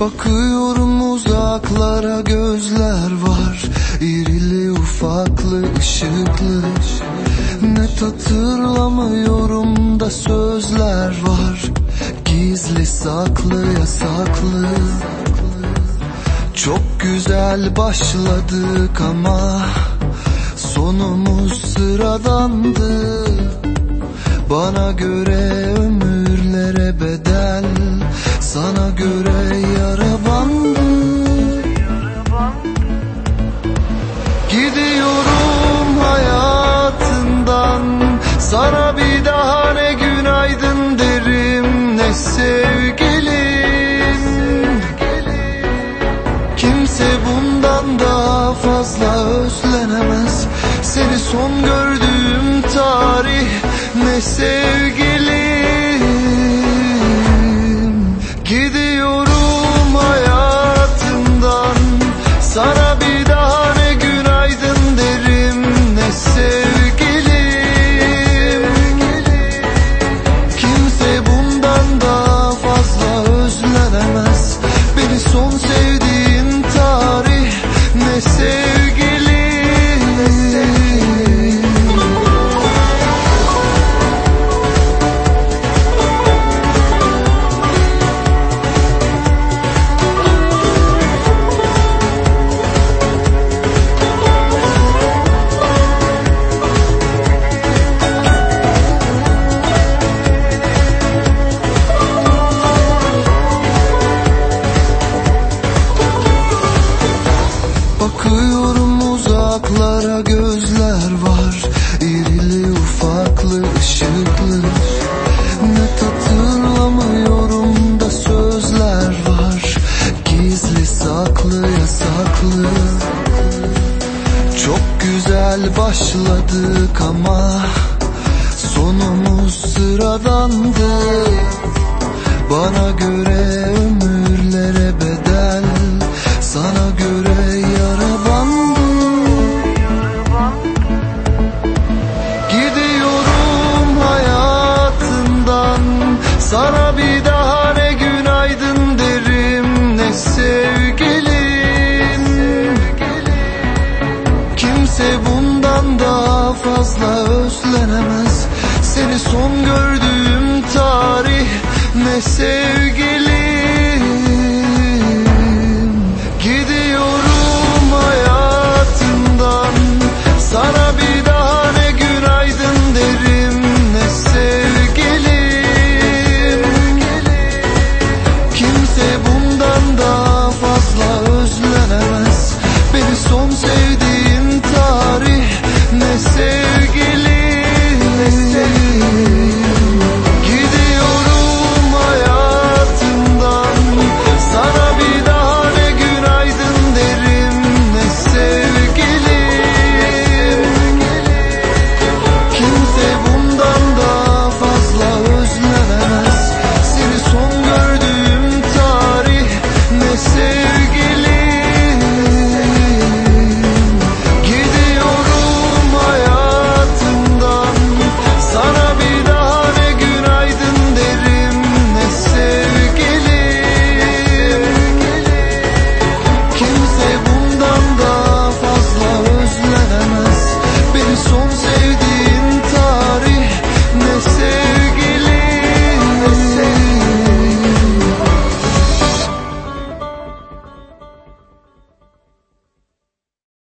Bakıyorum uzaklara gözler var. İrili ufaklı ışıklı. Net hatırlamıyorum da sözler var. Gizli saklı yasaklı. Çok güzel başladık ama Sonumuz sıradandı. Bana göre ömürlere bedel Sana göre yara bandı Gidiyorum hayatından. Sana bir daha ne günaydın derim Ne sevgilim. Kimse bundan daha fazla özlenemez. Seni son gördüğüm tarih Ne sevgilim ne uzaklara gözler var İrili ufaklı ışıklı. Net hatırlamıyorum da sözler var Gizli saklı yasaklı. Çok güzel başladık ama Sonumuz sıradandı. Bana göre fazla özlenemez Seni son gördüğüm tarih ne sevgilim